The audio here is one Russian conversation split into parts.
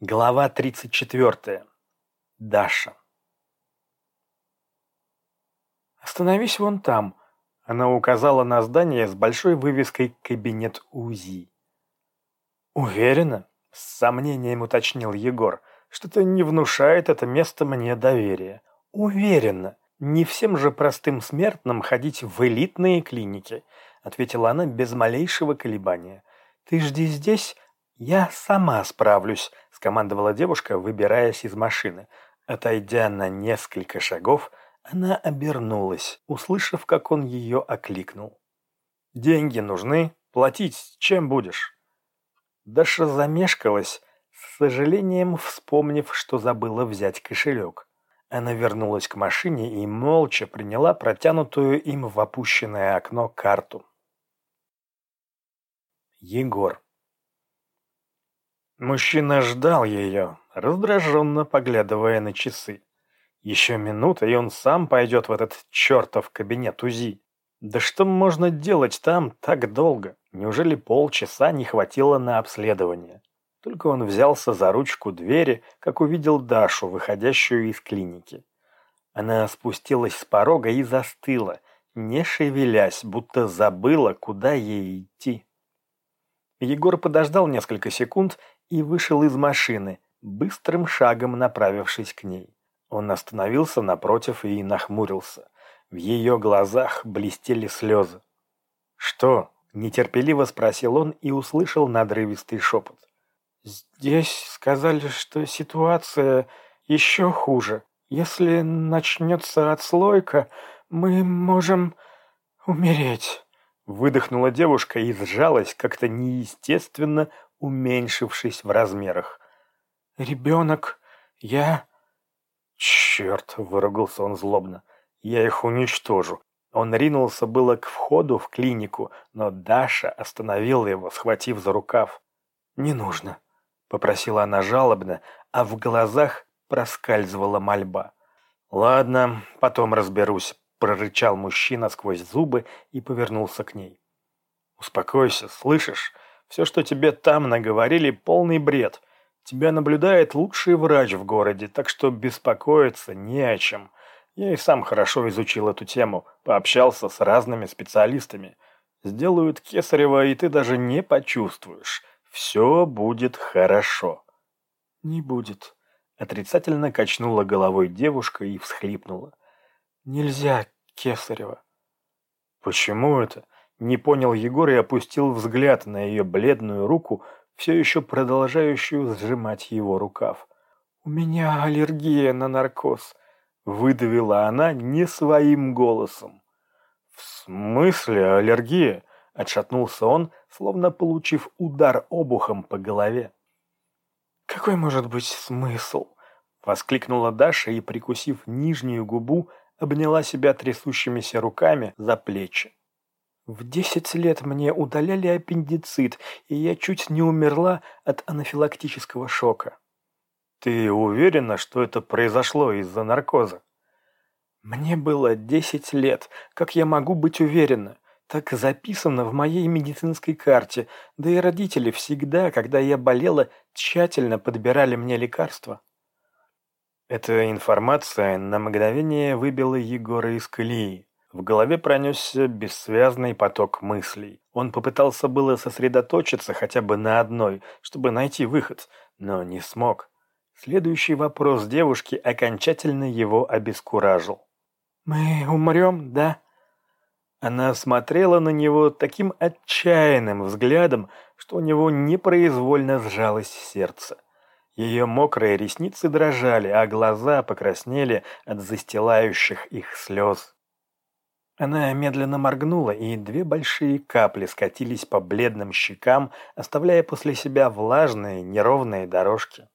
Глава 34. Даша. «Остановись вон там», — она указала на здание с большой вывеской «Кабинет УЗИ». «Уверена?» — с сомнением уточнил Егор. «Что-то не внушает это место мне доверия». «Уверена. Не всем же простым смертным ходить в элитные клиники», — ответила она без малейшего колебания. «Ты жди здесь, я сама справлюсь», скомандовала девушка, выбираясь из машины. Отойдя на несколько шагов, она обернулась, услышав, как он ее окликнул. «Деньги нужны? Платить чем будешь?» Даша замешкалась, с сожалением вспомнив, что забыла взять кошелек. Она вернулась к машине и молча приняла протянутую им в опущенное окно карту. Егор. Мужчина ждал ее, раздраженно поглядывая на часы. Еще минута, и он сам пойдет в этот чертов кабинет УЗИ. Да что можно делать там так долго? Неужели полчаса не хватило на обследование? Только он взялся за ручку двери, как увидел Дашу, выходящую из клиники. Она спустилась с порога и застыла, не шевелясь, будто забыла, куда ей идти. Егор подождал несколько секунд и вышел из машины, быстрым шагом направившись к ней. Он остановился напротив и нахмурился. В ее глазах блестели слезы. «Что?» – нетерпеливо спросил он и услышал надрывистый шепот. «Здесь сказали, что ситуация еще хуже. Если начнется отслойка, мы можем умереть». Выдохнула девушка и сжалась как-то неестественно, уменьшившись в размерах. «Ребенок, я...» «Черт!» — выругался он злобно. «Я их уничтожу». Он ринулся было к входу в клинику, но Даша остановила его, схватив за рукав. «Не нужно», — попросила она жалобно, а в глазах проскальзывала мольба. «Ладно, потом разберусь», — прорычал мужчина сквозь зубы и повернулся к ней. «Успокойся, слышишь? Все, что тебе там наговорили, полный бред. Тебя наблюдает лучший врач в городе, так что беспокоиться не о чем. Я и сам хорошо изучил эту тему, пообщался с разными специалистами. Сделают кесарево, и ты даже не почувствуешь. Все будет хорошо. Не будет. Отрицательно качнула головой девушка и всхлипнула. Нельзя кесарево. Почему это? Не понял Егор и опустил взгляд на ее бледную руку, все еще продолжающую сжимать его рукав. «У меня аллергия на наркоз», — выдавила она не своим голосом. «В смысле аллергия?» — отшатнулся он, словно получив удар обухом по голове. «Какой может быть смысл?» — воскликнула Даша и, прикусив нижнюю губу, обняла себя трясущимися руками за плечи. В десять лет мне удаляли аппендицит, и я чуть не умерла от анафилактического шока. Ты уверена, что это произошло из-за наркоза? Мне было десять лет. Как я могу быть уверена? Так записано в моей медицинской карте. Да и родители всегда, когда я болела, тщательно подбирали мне лекарства. Эта информация на мгновение выбила Егора из колеи. В голове пронесся бессвязный поток мыслей. Он попытался было сосредоточиться хотя бы на одной, чтобы найти выход, но не смог. Следующий вопрос девушки окончательно его обескуражил. «Мы умрем, да?» Она смотрела на него таким отчаянным взглядом, что у него непроизвольно сжалось сердце. Ее мокрые ресницы дрожали, а глаза покраснели от застилающих их слез. Она медленно моргнула, и две большие капли скатились по бледным щекам, оставляя после себя влажные, неровные дорожки.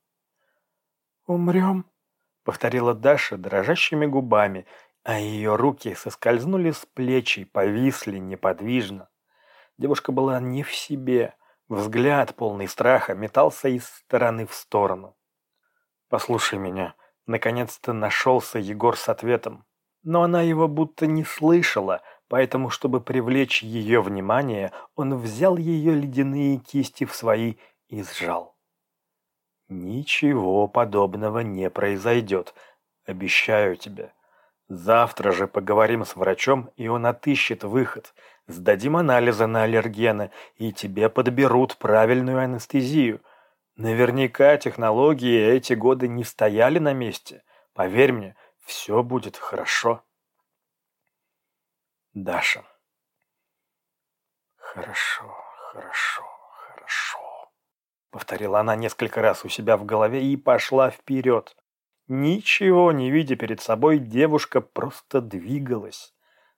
«Умрем?» — повторила Даша дрожащими губами, а ее руки соскользнули с плечей, повисли неподвижно. Девушка была не в себе, взгляд, полный страха, метался из стороны в сторону. «Послушай меня», — наконец-то нашелся Егор с ответом но она его будто не слышала, поэтому, чтобы привлечь ее внимание, он взял ее ледяные кисти в свои и сжал. Ничего подобного не произойдет, обещаю тебе. Завтра же поговорим с врачом, и он отыщет выход. Сдадим анализы на аллергены, и тебе подберут правильную анестезию. Наверняка технологии эти годы не стояли на месте. Поверь мне, все будет хорошо. Даша. Хорошо, хорошо, хорошо. Повторила она несколько раз у себя в голове и пошла вперед. Ничего не видя перед собой, девушка просто двигалась.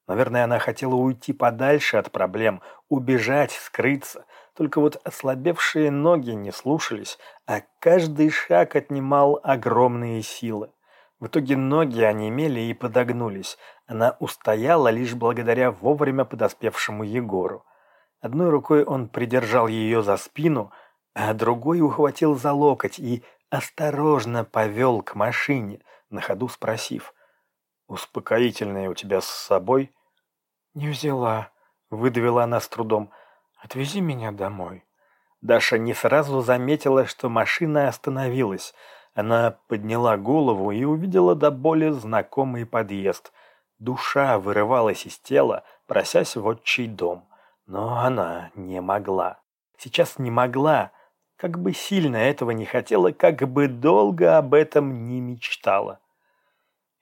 Наверное, она хотела уйти подальше от проблем, убежать, скрыться. Только вот ослабевшие ноги не слушались, а каждый шаг отнимал огромные силы. В итоге ноги онемели и подогнулись. Она устояла лишь благодаря вовремя подоспевшему Егору. Одной рукой он придержал ее за спину, а другой ухватил за локоть и осторожно повел к машине, на ходу спросив. «Успокоительное у тебя с собой?» «Не взяла», — выдавила она с трудом. «Отвези меня домой». Даша не сразу заметила, что машина остановилась. Она подняла голову и увидела до боли знакомый подъезд. Душа вырывалась из тела, просясь в отчий дом. Но она не могла. Сейчас не могла, как бы сильно этого не хотела, как бы долго об этом не мечтала.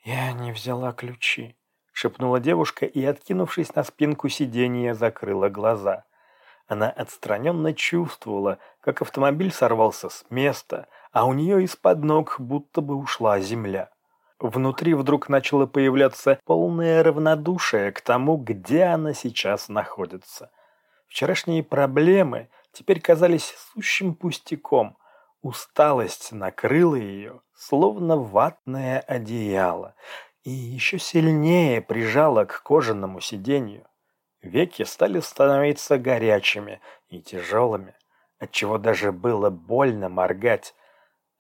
«Я не взяла ключи», — шепнула девушка и, откинувшись на спинку сиденья, закрыла глаза. Она отстраненно чувствовала, как автомобиль сорвался с места, а у нее из-под ног будто бы ушла земля. Внутри вдруг начало появляться полное равнодушие к тому, где она сейчас находится. Вчерашние проблемы — теперь казались сущим пустяком. Усталость накрыла ее, словно ватное одеяло, и еще сильнее прижала к кожаному сиденью. Веки стали становиться горячими и тяжелыми, отчего даже было больно моргать.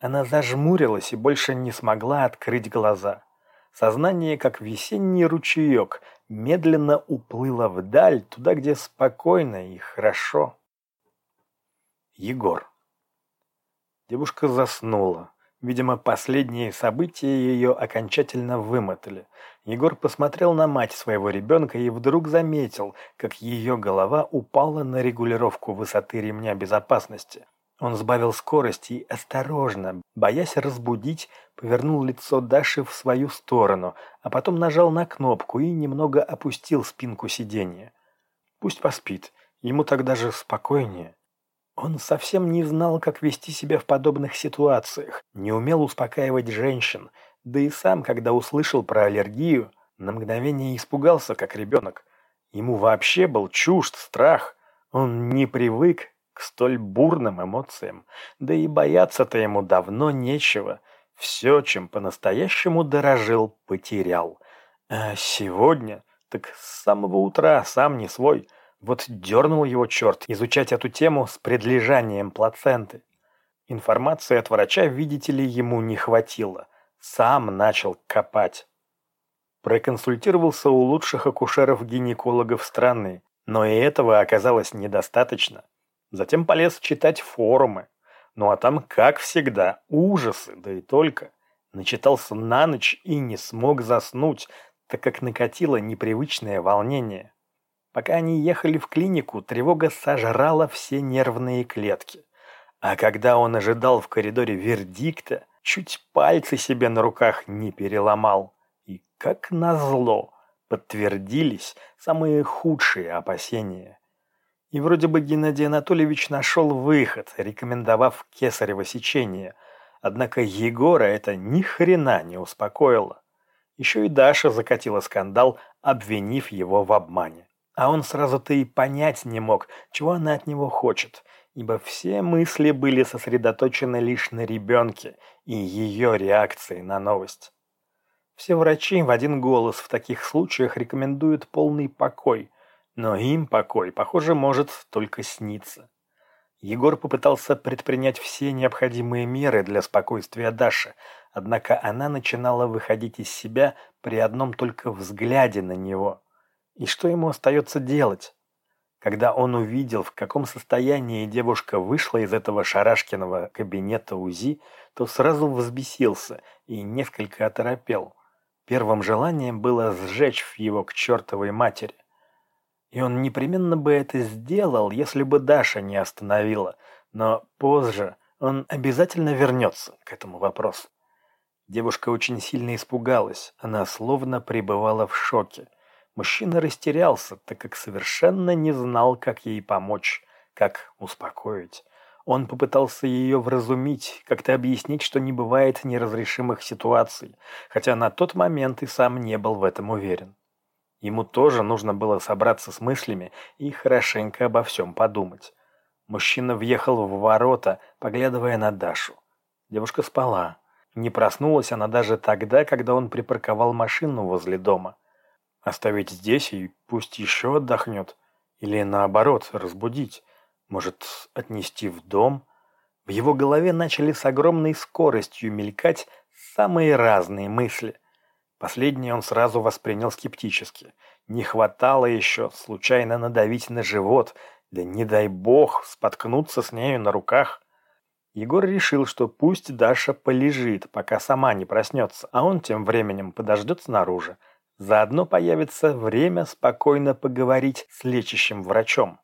Она зажмурилась и больше не смогла открыть глаза. Сознание, как весенний ручеек, медленно уплыло вдаль, туда, где спокойно и хорошо. Егор. Девушка заснула. Видимо, последние события ее окончательно вымотали. Егор посмотрел на мать своего ребенка и вдруг заметил, как ее голова упала на регулировку высоты ремня безопасности. Он сбавил скорость и осторожно, боясь разбудить, повернул лицо Даши в свою сторону, а потом нажал на кнопку и немного опустил спинку сиденья. Пусть поспит, ему так даже спокойнее. Он совсем не знал, как вести себя в подобных ситуациях, не умел успокаивать женщин, да и сам, когда услышал про аллергию, на мгновение испугался, как ребенок. Ему вообще был чужд страх. Он не привык к столь бурным эмоциям, да и бояться-то ему давно нечего. Все, чем по-настоящему дорожил, потерял. А сегодня, так с самого утра сам не свой – вот дернул его черт изучать эту тему с предлежанием плаценты. Информации от врача, видите ли, ему не хватило. Сам начал копать. Проконсультировался у лучших акушеров-гинекологов страны, но и этого оказалось недостаточно. Затем полез читать форумы. Ну а там, как всегда, ужасы, да и только. Начитался на ночь и не смог заснуть, так как накатило непривычное волнение. Пока они ехали в клинику, тревога сожрала все нервные клетки. А когда он ожидал в коридоре вердикта, чуть пальцы себе на руках не переломал. И, как назло, подтвердились самые худшие опасения. И вроде бы Геннадий Анатольевич нашел выход, рекомендовав кесарево сечение. Однако Егора это ни хрена не успокоило. Еще и Даша закатила скандал, обвинив его в обмане. А он сразу-то и понять не мог, чего она от него хочет, ибо все мысли были сосредоточены лишь на ребенке и ее реакции на новость. Все врачи в один голос в таких случаях рекомендуют полный покой, но им покой, похоже, может только сниться. Егор попытался предпринять все необходимые меры для спокойствия Даши, однако она начинала выходить из себя при одном только взгляде на него – и что ему остается делать? Когда он увидел, в каком состоянии девушка вышла из этого шарашкиного кабинета УЗИ, то сразу взбесился и несколько оторопел. Первым желанием было сжечь его к чертовой матери. И он непременно бы это сделал, если бы Даша не остановила, но позже он обязательно вернется к этому вопросу. Девушка очень сильно испугалась, она словно пребывала в шоке. Мужчина растерялся, так как совершенно не знал, как ей помочь, как успокоить. Он попытался ее вразумить, как-то объяснить, что не бывает неразрешимых ситуаций, хотя на тот момент и сам не был в этом уверен. Ему тоже нужно было собраться с мыслями и хорошенько обо всем подумать. Мужчина въехал в ворота, поглядывая на Дашу. Девушка спала. Не проснулась она даже тогда, когда он припарковал машину возле дома. Оставить здесь и пусть еще отдохнет. Или наоборот, разбудить. Может, отнести в дом? В его голове начали с огромной скоростью мелькать самые разные мысли. Последнее он сразу воспринял скептически. Не хватало еще случайно надавить на живот, да не дай бог споткнуться с нею на руках. Егор решил, что пусть Даша полежит, пока сама не проснется, а он тем временем подождет снаружи. Заодно появится время спокойно поговорить с лечащим врачом.